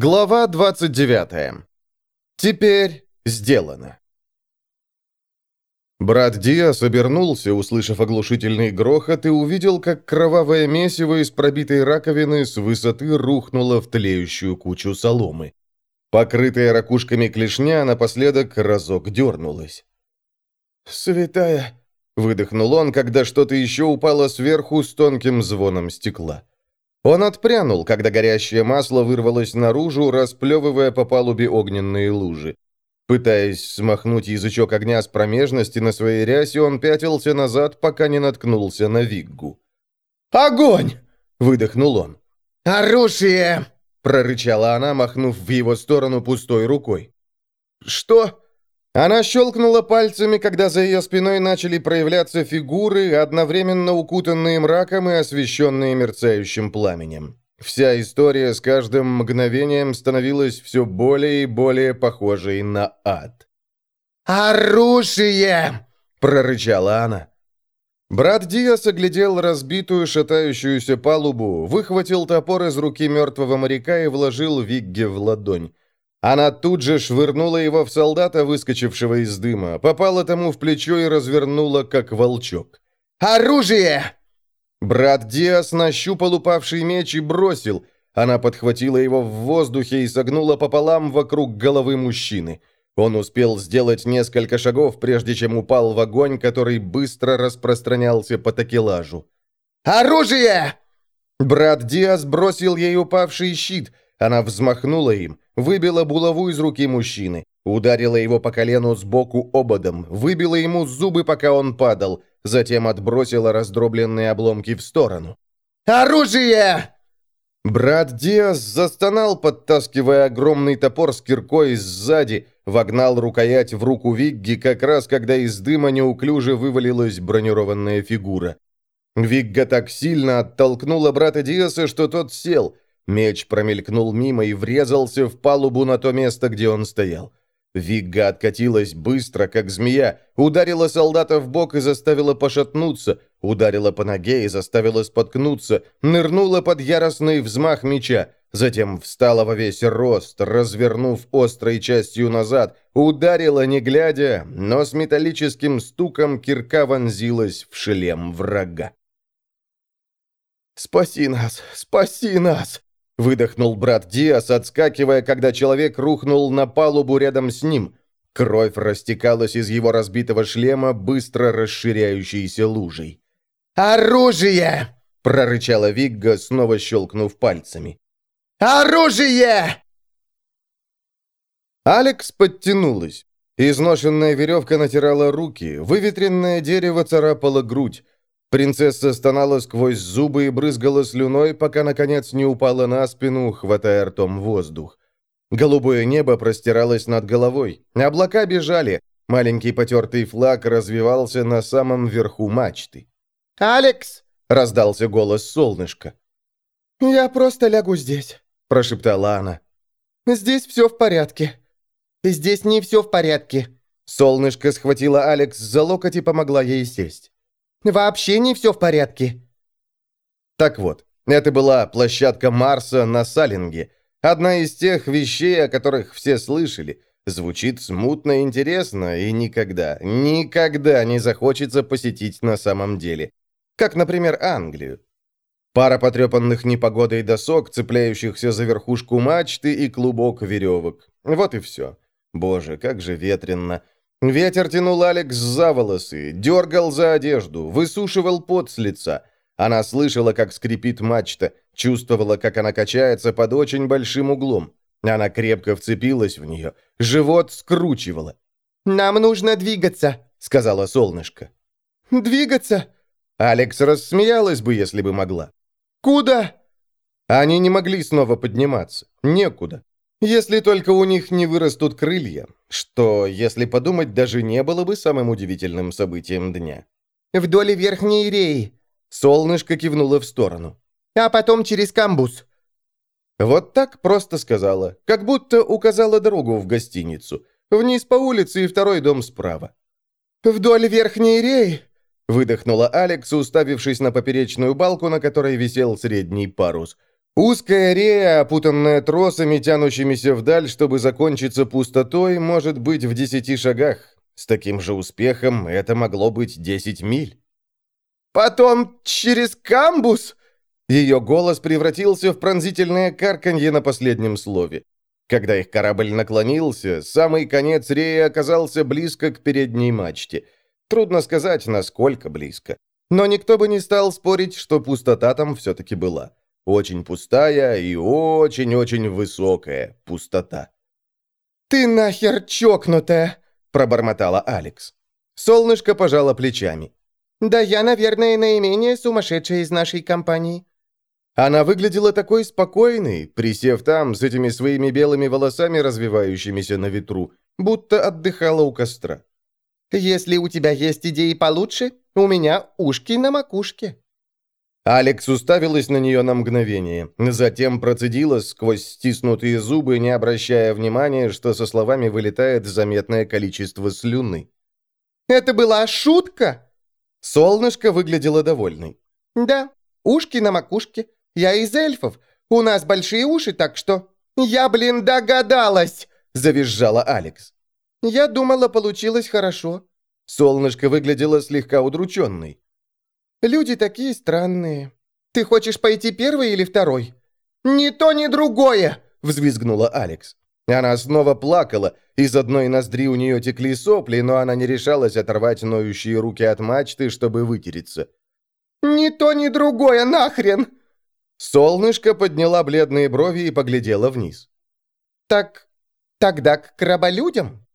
Глава 29. Теперь сделано. Брат Диас обернулся, услышав оглушительный грохот, и увидел, как кровавое месиво из пробитой раковины с высоты рухнуло в тлеющую кучу соломы. Покрытая ракушками клешня напоследок разок дернулась. «Святая!» — выдохнул он, когда что-то еще упало сверху с тонким звоном стекла. Он отпрянул, когда горящее масло вырвалось наружу, расплевывая по палубе огненные лужи. Пытаясь смахнуть язычок огня с промежности на своей рясе, он пятился назад, пока не наткнулся на Виггу. «Огонь!» — выдохнул он. «Оружие!» — прорычала она, махнув в его сторону пустой рукой. «Что?» Она щелкнула пальцами, когда за ее спиной начали проявляться фигуры, одновременно укутанные мраком и освещенные мерцающим пламенем. Вся история с каждым мгновением становилась все более и более похожей на ад. «Оружие!» — прорычала она. Брат Диас оглядел разбитую шатающуюся палубу, выхватил топор из руки мертвого моряка и вложил Вигге в ладонь. Она тут же швырнула его в солдата, выскочившего из дыма, попала тому в плечо и развернула, как волчок. «Оружие!» Брат Диас нащупал упавший меч и бросил. Она подхватила его в воздухе и согнула пополам вокруг головы мужчины. Он успел сделать несколько шагов, прежде чем упал в огонь, который быстро распространялся по такелажу. «Оружие!» Брат Диас бросил ей упавший щит. Она взмахнула им. Выбила булаву из руки мужчины. Ударила его по колену сбоку ободом. Выбила ему зубы, пока он падал. Затем отбросила раздробленные обломки в сторону. «Оружие!» Брат Диас застонал, подтаскивая огромный топор с киркой сзади, вогнал рукоять в руку Вигги, как раз когда из дыма неуклюже вывалилась бронированная фигура. Вигга так сильно оттолкнула брата Диаса, что тот сел – Меч промелькнул мимо и врезался в палубу на то место, где он стоял. Вигга откатилась быстро, как змея, ударила солдата в бок и заставила пошатнуться, ударила по ноге и заставила споткнуться, нырнула под яростный взмах меча, затем встала во весь рост, развернув острой частью назад, ударила не глядя, но с металлическим стуком кирка вонзилась в шлем врага. «Спаси нас! Спаси нас!» Выдохнул брат Диас, отскакивая, когда человек рухнул на палубу рядом с ним. Кровь растекалась из его разбитого шлема, быстро расширяющейся лужей. «Оружие!» — прорычала Вигга, снова щелкнув пальцами. «Оружие!» Алекс подтянулась. Изношенная веревка натирала руки, выветренное дерево царапало грудь. Принцесса стонала сквозь зубы и брызгала слюной, пока, наконец, не упала на спину, хватая ртом воздух. Голубое небо простиралось над головой. Облака бежали. Маленький потертый флаг развивался на самом верху мачты. «Алекс!» — раздался голос солнышка. «Я просто лягу здесь», — прошептала она. «Здесь все в порядке. Здесь не все в порядке». Солнышко схватило Алекс за локоть и помогла ей сесть. Вообще не все в порядке». Так вот, это была площадка Марса на Салинге. Одна из тех вещей, о которых все слышали. Звучит смутно интересно, и никогда, никогда не захочется посетить на самом деле. Как, например, Англию. Пара потрепанных непогодой досок, цепляющихся за верхушку мачты и клубок веревок. Вот и все. Боже, как же ветрено. Ветер тянул Алекс за волосы, дергал за одежду, высушивал пот с лица. Она слышала, как скрипит мачта, чувствовала, как она качается под очень большим углом. Она крепко вцепилась в нее, живот скручивала. «Нам нужно двигаться», — сказала солнышко. «Двигаться?» Алекс рассмеялась бы, если бы могла. «Куда?» Они не могли снова подниматься. Некуда. Если только у них не вырастут крылья, что, если подумать, даже не было бы самым удивительным событием дня. «Вдоль верхней реи», — солнышко кивнуло в сторону. «А потом через камбус». Вот так просто сказала, как будто указала дорогу в гостиницу. Вниз по улице и второй дом справа. «Вдоль верхней реи», — выдохнула Алекс, уставившись на поперечную балку, на которой висел средний парус — Узкая рея, опутанная тросами, тянущимися вдаль, чтобы закончиться пустотой, может быть в десяти шагах. С таким же успехом это могло быть десять миль. «Потом через камбус?» Ее голос превратился в пронзительное карканье на последнем слове. Когда их корабль наклонился, самый конец реи оказался близко к передней мачте. Трудно сказать, насколько близко. Но никто бы не стал спорить, что пустота там все-таки была. Очень пустая и очень-очень высокая пустота. «Ты нахер чокнутая!» – пробормотала Алекс. Солнышко пожало плечами. «Да я, наверное, наименее сумасшедшая из нашей компании». Она выглядела такой спокойной, присев там с этими своими белыми волосами, развивающимися на ветру, будто отдыхала у костра. «Если у тебя есть идеи получше, у меня ушки на макушке». Алекс уставилась на нее на мгновение, затем процедила сквозь стиснутые зубы, не обращая внимания, что со словами вылетает заметное количество слюны. «Это была шутка?» Солнышко выглядело довольной. «Да, ушки на макушке. Я из эльфов. У нас большие уши, так что...» «Я, блин, догадалась!» – завизжала Алекс. «Я думала, получилось хорошо». Солнышко выглядело слегка удрученной. Люди такие странные. Ты хочешь пойти первый или второй?» «Ни то, ни другое!» — взвизгнула Алекс. Она снова плакала, из одной ноздри у нее текли сопли, но она не решалась оторвать ноющие руки от мачты, чтобы вытереться. «Ни то, ни другое, нахрен!» Солнышко подняла бледные брови и поглядела вниз. «Так тогда к краболюдям?»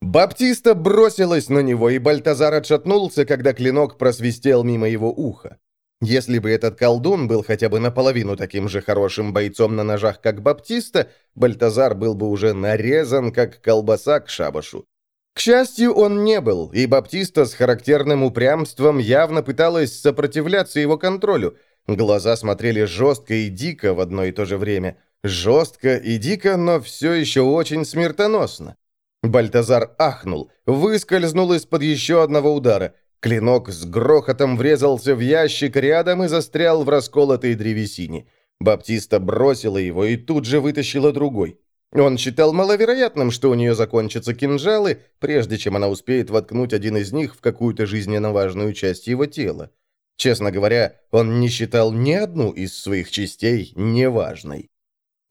Баптиста бросилась на него, и Бальтазар отшатнулся, когда клинок просвистел мимо его уха. Если бы этот колдун был хотя бы наполовину таким же хорошим бойцом на ножах, как Баптиста, Бальтазар был бы уже нарезан, как колбаса к шабашу. К счастью, он не был, и Баптиста с характерным упрямством явно пыталась сопротивляться его контролю. Глаза смотрели жестко и дико в одно и то же время. Жестко и дико, но все еще очень смертоносно. Бальтазар ахнул, выскользнул из-под еще одного удара. Клинок с грохотом врезался в ящик рядом и застрял в расколотой древесине. Баптиста бросила его и тут же вытащила другой. Он считал маловероятным, что у нее закончатся кинжалы, прежде чем она успеет воткнуть один из них в какую-то жизненно важную часть его тела. Честно говоря, он не считал ни одну из своих частей неважной.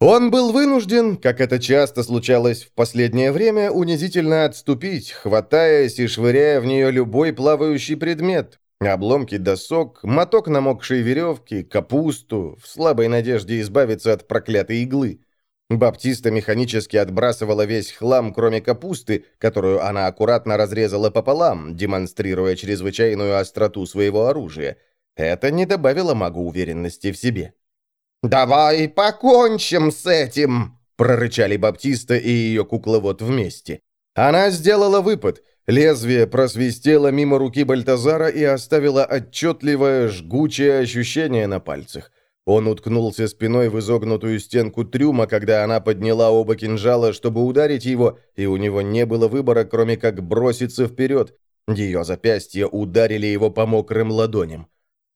Он был вынужден, как это часто случалось в последнее время, унизительно отступить, хватаясь и швыряя в нее любой плавающий предмет. Обломки досок, моток намокшей веревки, капусту, в слабой надежде избавиться от проклятой иглы. Баптиста механически отбрасывала весь хлам, кроме капусты, которую она аккуратно разрезала пополам, демонстрируя чрезвычайную остроту своего оружия. Это не добавило магу уверенности в себе. «Давай покончим с этим!» — прорычали Баптиста и ее кукловод вместе. Она сделала выпад. Лезвие просвистело мимо руки Бальтазара и оставило отчетливое жгучее ощущение на пальцах. Он уткнулся спиной в изогнутую стенку трюма, когда она подняла оба кинжала, чтобы ударить его, и у него не было выбора, кроме как броситься вперед. Ее запястья ударили его по мокрым ладоням.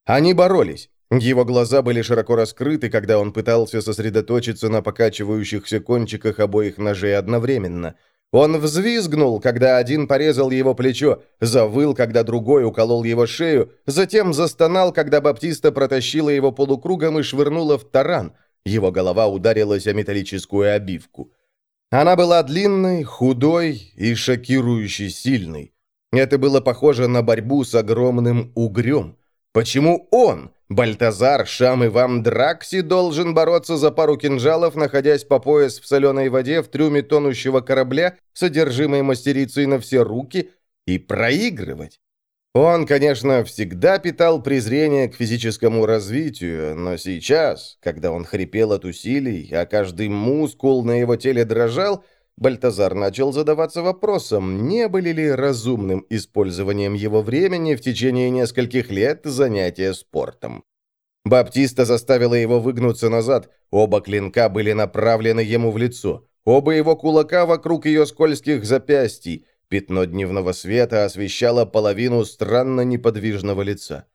Они боролись. Его глаза были широко раскрыты, когда он пытался сосредоточиться на покачивающихся кончиках обоих ножей одновременно. Он взвизгнул, когда один порезал его плечо, завыл, когда другой уколол его шею, затем застонал, когда Баптиста протащила его полукругом и швырнула в таран. Его голова ударилась о металлическую обивку. Она была длинной, худой и шокирующе сильной. Это было похоже на борьбу с огромным угрем. Почему он, Бальтазар, Шам и Вам Дракси должен бороться за пару кинжалов, находясь по пояс в соленой воде в трюме тонущего корабля, содержимой мастерицей на все руки, и проигрывать. Он, конечно, всегда питал презрение к физическому развитию, но сейчас, когда он хрипел от усилий, а каждый мускул на его теле дрожал, Бальтазар начал задаваться вопросом, не были ли разумным использованием его времени в течение нескольких лет занятия спортом. Баптиста заставила его выгнуться назад, оба клинка были направлены ему в лицо, оба его кулака вокруг ее скользких запястий, пятно дневного света освещало половину странно неподвижного лица.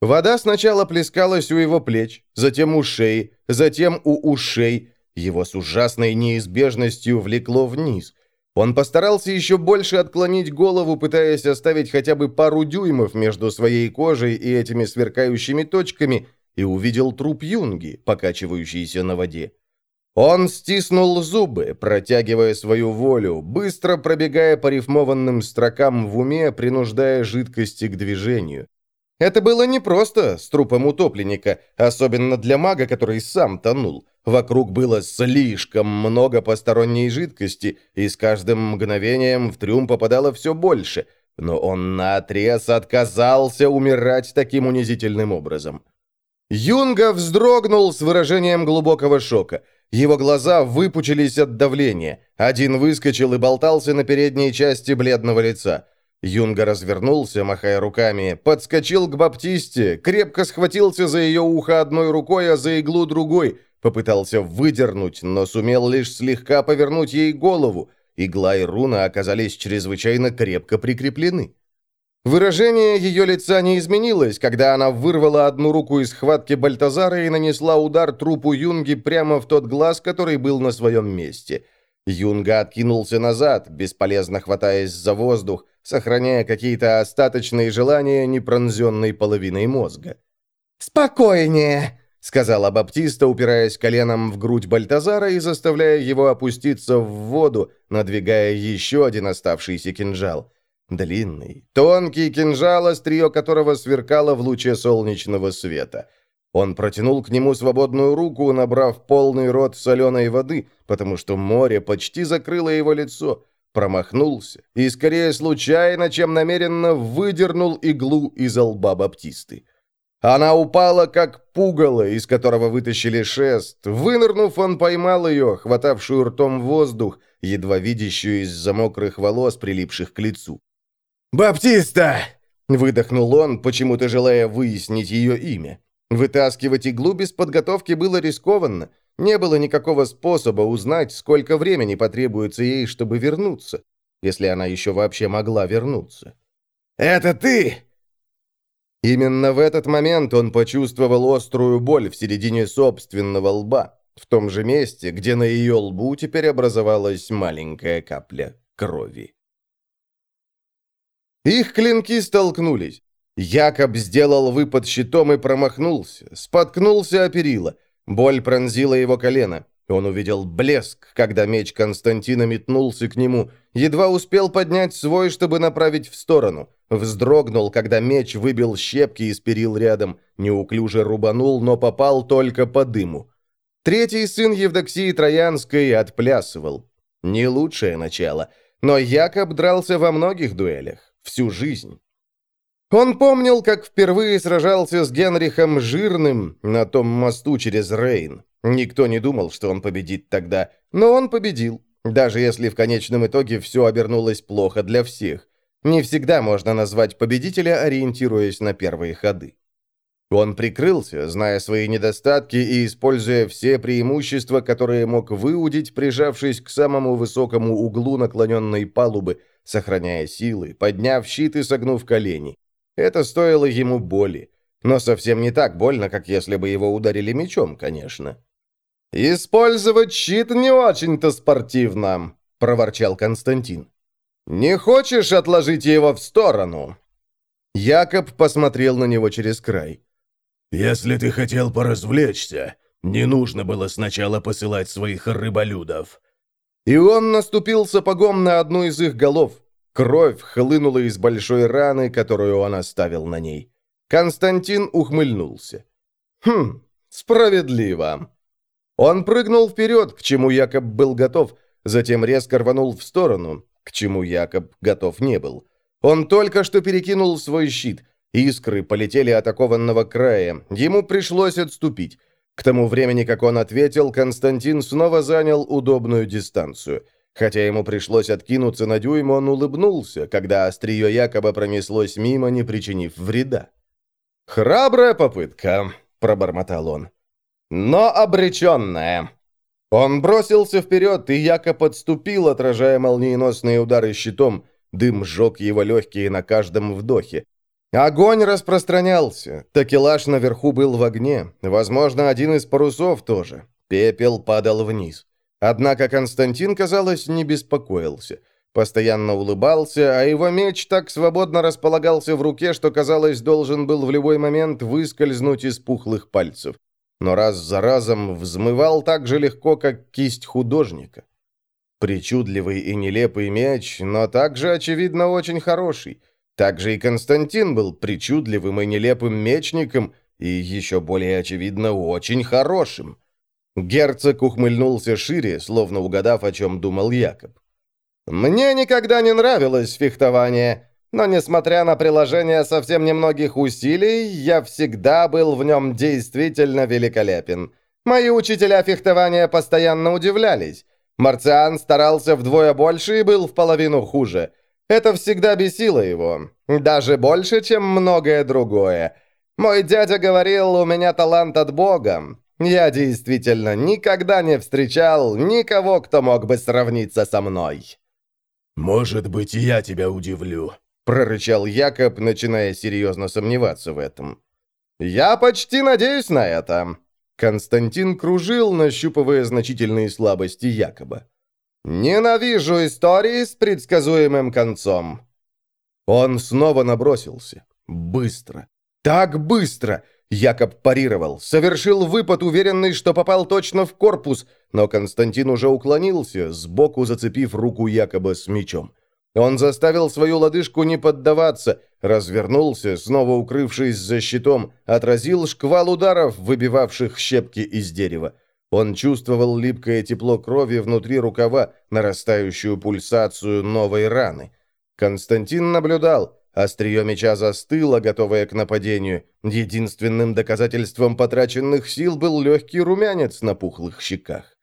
Вода сначала плескалась у его плеч, затем у шеи, затем у ушей. Его с ужасной неизбежностью влекло вниз. Он постарался еще больше отклонить голову, пытаясь оставить хотя бы пару дюймов между своей кожей и этими сверкающими точками, и увидел труп Юнги, покачивающийся на воде. Он стиснул зубы, протягивая свою волю, быстро пробегая по рифмованным строкам в уме, принуждая жидкости к движению. Это было не просто с трупом утопленника, особенно для мага, который сам тонул. Вокруг было слишком много посторонней жидкости, и с каждым мгновением в трюм попадало все больше, но он наотрез отказался умирать таким унизительным образом. Юнга вздрогнул с выражением глубокого шока – его глаза выпучились от давления. Один выскочил и болтался на передней части бледного лица. Юнга развернулся, махая руками, подскочил к Баптисте, крепко схватился за ее ухо одной рукой, а за иглу другой, попытался выдернуть, но сумел лишь слегка повернуть ей голову. Игла и руна оказались чрезвычайно крепко прикреплены. Выражение ее лица не изменилось, когда она вырвала одну руку из схватки Бальтазара и нанесла удар трупу Юнги прямо в тот глаз, который был на своем месте. Юнга откинулся назад, бесполезно хватаясь за воздух, сохраняя какие-то остаточные желания непронзенной половиной мозга. «Спокойнее!» — сказала Баптиста, упираясь коленом в грудь Бальтазара и заставляя его опуститься в воду, надвигая еще один оставшийся кинжал. Длинный, тонкий кинжал, острие которого сверкало в луче солнечного света. Он протянул к нему свободную руку, набрав полный рот соленой воды, потому что море почти закрыло его лицо, промахнулся и, скорее случайно, чем намеренно, выдернул иглу из лба Баптисты. Она упала, как пугало, из которого вытащили шест. Вынырнув, он поймал ее, хватавшую ртом воздух, едва видящую из-за мокрых волос, прилипших к лицу. «Баптиста!» — выдохнул он, почему-то желая выяснить ее имя. Вытаскивать иглу без подготовки было рискованно. Не было никакого способа узнать, сколько времени потребуется ей, чтобы вернуться, если она еще вообще могла вернуться. «Это ты!» Именно в этот момент он почувствовал острую боль в середине собственного лба, в том же месте, где на ее лбу теперь образовалась маленькая капля крови. Их клинки столкнулись. Якоб сделал выпад щитом и промахнулся. Споткнулся о перила. Боль пронзила его колено. Он увидел блеск, когда меч Константина метнулся к нему. Едва успел поднять свой, чтобы направить в сторону. Вздрогнул, когда меч выбил щепки из перил рядом. Неуклюже рубанул, но попал только по дыму. Третий сын Евдоксии Троянской отплясывал. Не лучшее начало. Но Якоб дрался во многих дуэлях всю жизнь. Он помнил, как впервые сражался с Генрихом Жирным на том мосту через Рейн. Никто не думал, что он победит тогда, но он победил, даже если в конечном итоге все обернулось плохо для всех. Не всегда можно назвать победителя, ориентируясь на первые ходы. Он прикрылся, зная свои недостатки и используя все преимущества, которые мог выудить, прижавшись к самому высокому углу наклоненной палубы, сохраняя силы, подняв щит и согнув колени. Это стоило ему боли. Но совсем не так больно, как если бы его ударили мечом, конечно. «Использовать щит не очень-то спортивно», — проворчал Константин. «Не хочешь отложить его в сторону?» Якоб посмотрел на него через край. «Если ты хотел поразвлечься, не нужно было сначала посылать своих рыболюдов. И он наступил сапогом на одну из их голов. Кровь хлынула из большой раны, которую он оставил на ней. Константин ухмыльнулся. «Хм, справедливо». Он прыгнул вперед, к чему Якоб был готов, затем резко рванул в сторону, к чему Якоб готов не был. Он только что перекинул свой щит. Искры полетели от окованного края. Ему пришлось отступить. К тому времени, как он ответил, Константин снова занял удобную дистанцию. Хотя ему пришлось откинуться на дюйм, он улыбнулся, когда острие якобы пронеслось мимо, не причинив вреда. «Храбрая попытка», — пробормотал он. «Но обреченная». Он бросился вперед, и Яко подступил, отражая молниеносные удары щитом. Дым сжег его легкие на каждом вдохе. Огонь распространялся. Такелаж наверху был в огне. Возможно, один из парусов тоже. Пепел падал вниз. Однако Константин, казалось, не беспокоился. Постоянно улыбался, а его меч так свободно располагался в руке, что, казалось, должен был в любой момент выскользнуть из пухлых пальцев. Но раз за разом взмывал так же легко, как кисть художника. Причудливый и нелепый меч, но также, очевидно, очень хороший. Также и Константин был причудливым и нелепым мечником, и еще более очевидно, очень хорошим. Герцог ухмыльнулся шире, словно угадав, о чем думал Якоб. «Мне никогда не нравилось фехтование, но, несмотря на приложение совсем немногих усилий, я всегда был в нем действительно великолепен. Мои учителя фехтования постоянно удивлялись. Марциан старался вдвое больше и был в половину хуже. Это всегда бесило его. Даже больше, чем многое другое. Мой дядя говорил, у меня талант от Бога. Я действительно никогда не встречал никого, кто мог бы сравниться со мной. «Может быть, я тебя удивлю», — прорычал Якоб, начиная серьезно сомневаться в этом. «Я почти надеюсь на это». Константин кружил, нащупывая значительные слабости Якоба. «Ненавижу истории с предсказуемым концом». Он снова набросился. Быстро. Так быстро! Якоб парировал, совершил выпад, уверенный, что попал точно в корпус, но Константин уже уклонился, сбоку зацепив руку Якоба с мечом. Он заставил свою лодыжку не поддаваться, развернулся, снова укрывшись за щитом, отразил шквал ударов, выбивавших щепки из дерева. Он чувствовал липкое тепло крови внутри рукава, нарастающую пульсацию новой раны. Константин наблюдал, Острие меча застыло, готовое к нападению. Единственным доказательством потраченных сил был легкий румянец на пухлых щеках.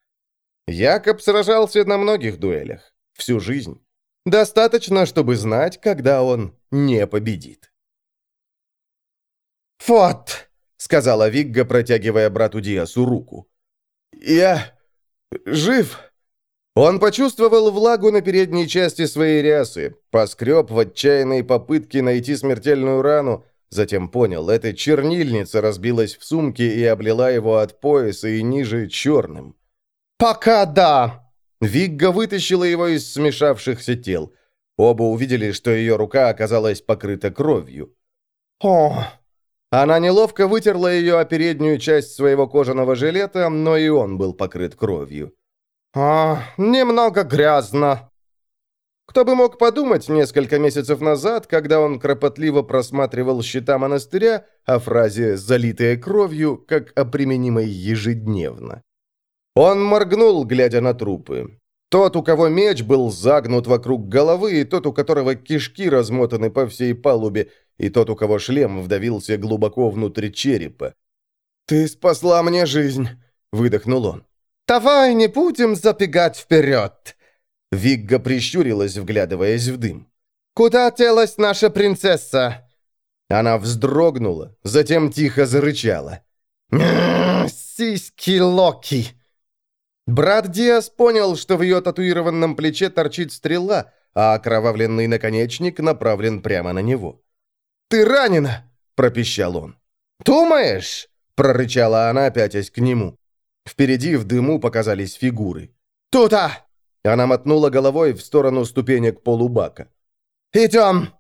Якоб сражался на многих дуэлях. Всю жизнь. Достаточно, чтобы знать, когда он не победит. «Вот!» — сказала Вигга, протягивая брату Диасу руку. «Я... жив!» Он почувствовал влагу на передней части своей рясы, поскреб в отчаянной попытке найти смертельную рану, затем понял, эта чернильница разбилась в сумке и облила его от пояса и ниже черным. «Пока да!» Вигга вытащила его из смешавшихся тел. Оба увидели, что ее рука оказалась покрыта кровью. «О!» Она неловко вытерла ее о переднюю часть своего кожаного жилета, но и он был покрыт кровью. «А, немного грязно». Кто бы мог подумать несколько месяцев назад, когда он кропотливо просматривал счета монастыря о фразе «залитая кровью», как о применимой ежедневно. Он моргнул, глядя на трупы. Тот, у кого меч был загнут вокруг головы, и тот, у которого кишки размотаны по всей палубе, и тот, у кого шлем вдавился глубоко внутрь черепа. «Ты спасла мне жизнь», — выдохнул он. «Давай не будем забегать вперед!» Вигга прищурилась, вглядываясь в дым. «Куда делась наша принцесса?» Она вздрогнула, затем тихо зарычала. «Сиськи Локи!» Брат Диас понял, что в ее татуированном плече торчит стрела, а окровавленный наконечник направлен прямо на него. «Ты ранена!» – пропищал он. «Думаешь?» – прорычала она, пятясь к нему. Впереди в дыму показались фигуры. «Тута!» Она мотнула головой в сторону ступенек полубака. «Идем!»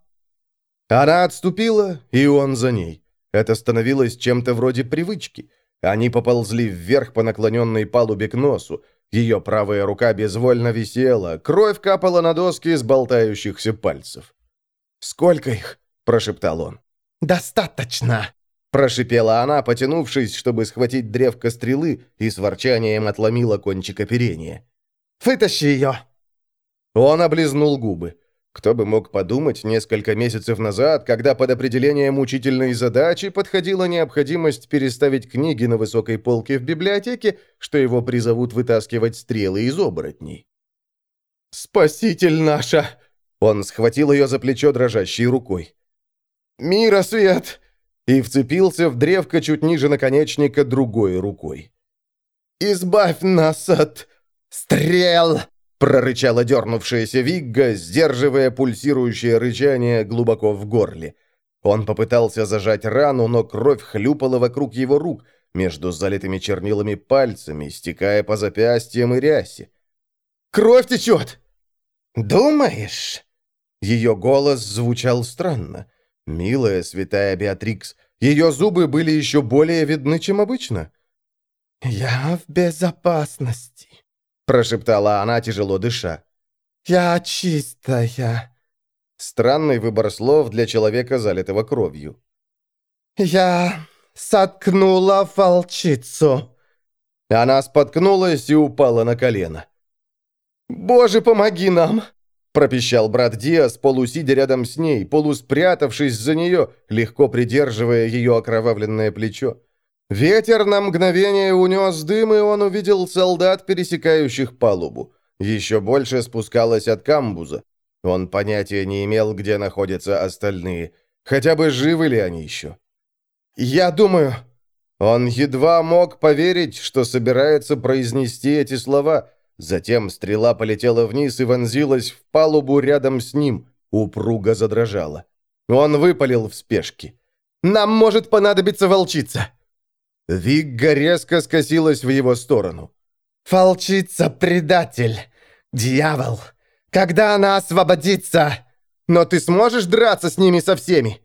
Она отступила, и он за ней. Это становилось чем-то вроде привычки. Они поползли вверх по наклоненной палубе к носу. Ее правая рука безвольно висела, кровь капала на доски из болтающихся пальцев. «Сколько их?» – прошептал он. «Достаточно!» Прошипела она, потянувшись, чтобы схватить древко стрелы, и с ворчанием отломила кончик оперения. «Вытащи ее!» Он облизнул губы. Кто бы мог подумать несколько месяцев назад, когда под определение мучительной задачи подходила необходимость переставить книги на высокой полке в библиотеке, что его призовут вытаскивать стрелы из оборотней. «Спаситель наша!» Он схватил ее за плечо дрожащей рукой. «Мира свет! И вцепился в древко чуть ниже наконечника другой рукой. «Избавь нас от стрел!» — прорычала дернувшаяся Вигга, сдерживая пульсирующее рычание глубоко в горле. Он попытался зажать рану, но кровь хлюпала вокруг его рук, между залитыми чернилами пальцами, стекая по запястьям и рясе. «Кровь течет!» «Думаешь?» Ее голос звучал странно. «Милая святая Беатрикс, ее зубы были еще более видны, чем обычно». «Я в безопасности», — прошептала она, тяжело дыша. «Я чистая». Странный выбор слов для человека, залитого кровью. «Я соткнула волчицу». Она споткнулась и упала на колено. «Боже, помоги нам!» Пропищал брат Диас, полусидя рядом с ней, полуспрятавшись за нее, легко придерживая ее окровавленное плечо. Ветер на мгновение унес дым, и он увидел солдат, пересекающих палубу. Еще больше спускалось от камбуза. Он понятия не имел, где находятся остальные. Хотя бы живы ли они еще? «Я думаю...» Он едва мог поверить, что собирается произнести эти слова. Затем стрела полетела вниз и вонзилась в палубу рядом с ним. Упруго задрожала. Он выпалил в спешке. «Нам может понадобиться волчица!» Вигга резко скосилась в его сторону. «Волчица — предатель! Дьявол! Когда она освободится? Но ты сможешь драться с ними со всеми?»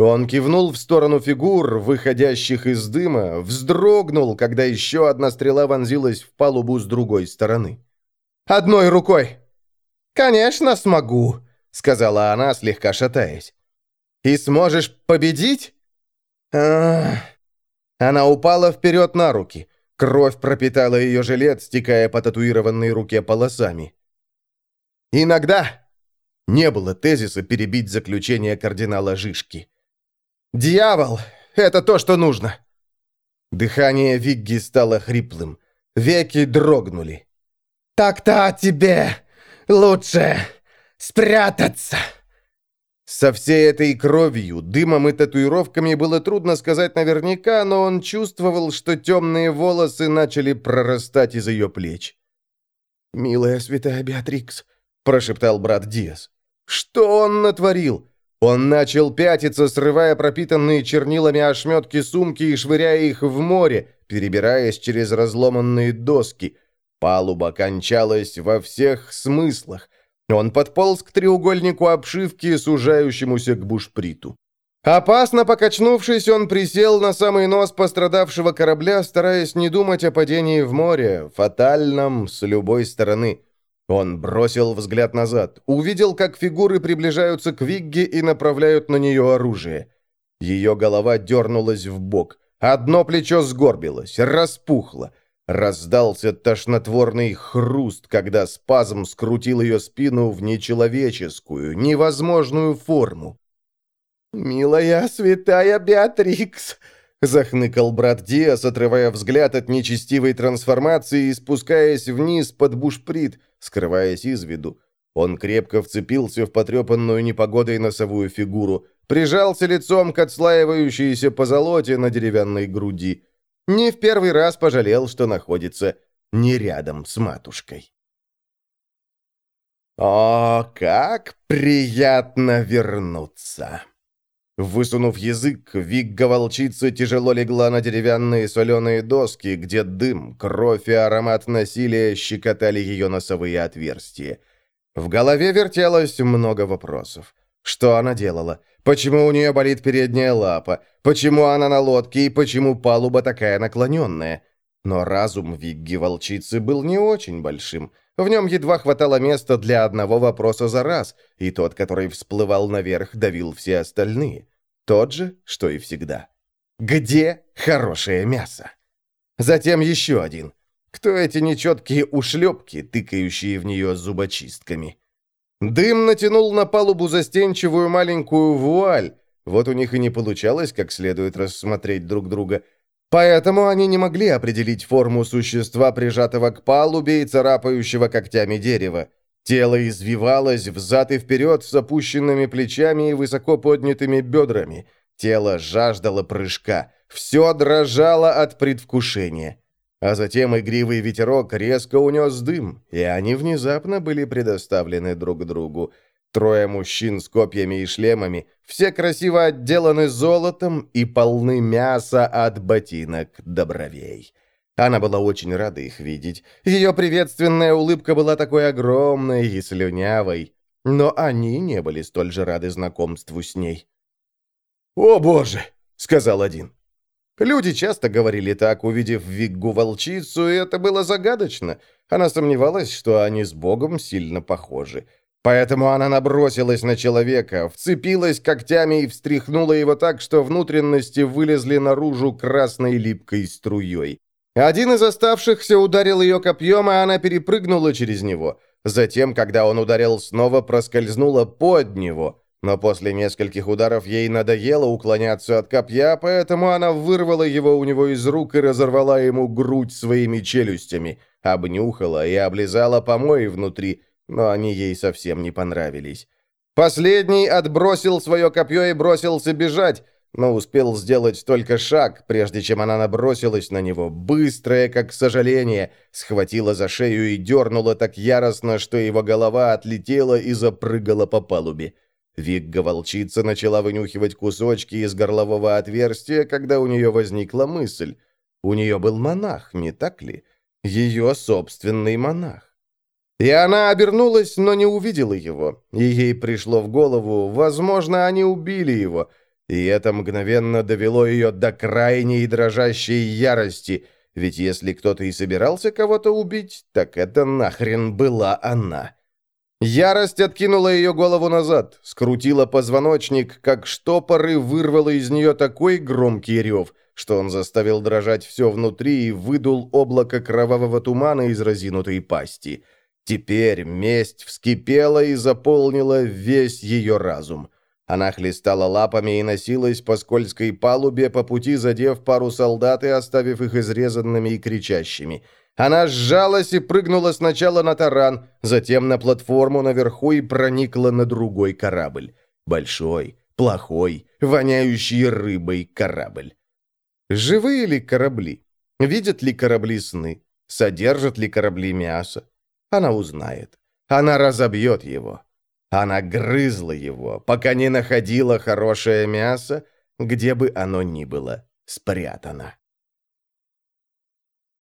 Он кивнул в сторону фигур, выходящих из дыма, вздрогнул, когда еще одна стрела вонзилась в палубу с другой стороны. «Одной рукой!» «Конечно смогу», — сказала она, слегка шатаясь. «И сможешь победить?» Она упала вперед на руки. Кровь пропитала ее жилет, стекая по татуированной руке полосами. «Иногда...» Не было тезиса перебить заключение кардинала Жишки. «Дьявол! Это то, что нужно!» Дыхание Вигги стало хриплым. Веки дрогнули. «Так-то тебе лучше спрятаться!» Со всей этой кровью, дымом и татуировками было трудно сказать наверняка, но он чувствовал, что темные волосы начали прорастать из ее плеч. «Милая святая Беатрикс», — прошептал брат Диас. «Что он натворил? Он начал пятиться, срывая пропитанные чернилами ошметки сумки и швыряя их в море, перебираясь через разломанные доски. Палуба кончалась во всех смыслах. Он подполз к треугольнику обшивки, сужающемуся к бушприту. Опасно покачнувшись, он присел на самый нос пострадавшего корабля, стараясь не думать о падении в море, фатальном с любой стороны. Он бросил взгляд назад, увидел, как фигуры приближаются к Вигге и направляют на нее оружие. Ее голова дернулась в бок, одно плечо сгорбилось, распухло. Раздался тошнотворный хруст, когда спазм скрутил ее спину в нечеловеческую, невозможную форму. «Милая святая Беатрикс!» Захныкал брат Диас, отрывая взгляд от нечестивой трансформации и спускаясь вниз под бушприт, скрываясь из виду. Он крепко вцепился в потрепанную непогодой носовую фигуру, прижался лицом к отслаивающейся позолоте на деревянной груди. Не в первый раз пожалел, что находится не рядом с матушкой. О, как приятно вернуться! Высунув язык, Вигга-волчица тяжело легла на деревянные соленые доски, где дым, кровь и аромат насилия щекотали ее носовые отверстия. В голове вертелось много вопросов. Что она делала? Почему у нее болит передняя лапа? Почему она на лодке и почему палуба такая наклоненная? Но разум Вигги-волчицы был не очень большим. В нем едва хватало места для одного вопроса за раз, и тот, который всплывал наверх, давил все остальные. Тот же, что и всегда. Где хорошее мясо? Затем еще один. Кто эти нечеткие ушлепки, тыкающие в нее зубочистками? Дым натянул на палубу застенчивую маленькую вуаль. Вот у них и не получалось как следует рассмотреть друг друга. Поэтому они не могли определить форму существа, прижатого к палубе и царапающего когтями дерева. Тело извивалось взад и вперед с опущенными плечами и высоко поднятыми бедрами. Тело жаждало прыжка. Все дрожало от предвкушения. А затем игривый ветерок резко унес дым, и они внезапно были предоставлены друг другу. Трое мужчин с копьями и шлемами, все красиво отделаны золотом и полны мяса от ботинок до бровей. Она была очень рада их видеть. Ее приветственная улыбка была такой огромной и слюнявой. Но они не были столь же рады знакомству с ней. «О, Боже!» — сказал один. Люди часто говорили так, увидев Виггу-волчицу, и это было загадочно. Она сомневалась, что они с Богом сильно похожи. Поэтому она набросилась на человека, вцепилась когтями и встряхнула его так, что внутренности вылезли наружу красной липкой струей. Один из оставшихся ударил ее копьем, и она перепрыгнула через него. Затем, когда он ударил снова, проскользнула под него. Но после нескольких ударов ей надоело уклоняться от копья, поэтому она вырвала его у него из рук и разорвала ему грудь своими челюстями, обнюхала и облизала помои внутри, но они ей совсем не понравились. Последний отбросил свое копье и бросился бежать, но успел сделать только шаг, прежде чем она набросилась на него, быстрая, как сожаление, схватила за шею и дернула так яростно, что его голова отлетела и запрыгала по палубе. Вигга-волчица начала вынюхивать кусочки из горлового отверстия, когда у нее возникла мысль. У нее был монах, не так ли? Ее собственный монах. И она обернулась, но не увидела его. И ей пришло в голову, возможно, они убили его. И это мгновенно довело ее до крайней дрожащей ярости. Ведь если кто-то и собирался кого-то убить, так это нахрен была она. Ярость откинула ее голову назад, скрутила позвоночник, как штопор, и вырвала из нее такой громкий рев, что он заставил дрожать все внутри и выдул облако кровавого тумана из разинутой пасти — Теперь месть вскипела и заполнила весь ее разум. Она хлестала лапами и носилась по скользкой палубе, по пути задев пару солдат и оставив их изрезанными и кричащими. Она сжалась и прыгнула сначала на таран, затем на платформу наверху и проникла на другой корабль. Большой, плохой, воняющий рыбой корабль. Живые ли корабли? Видят ли корабли сны? Содержат ли корабли мясо? Она узнает. Она разобьет его. Она грызла его, пока не находила хорошее мясо, где бы оно ни было спрятано.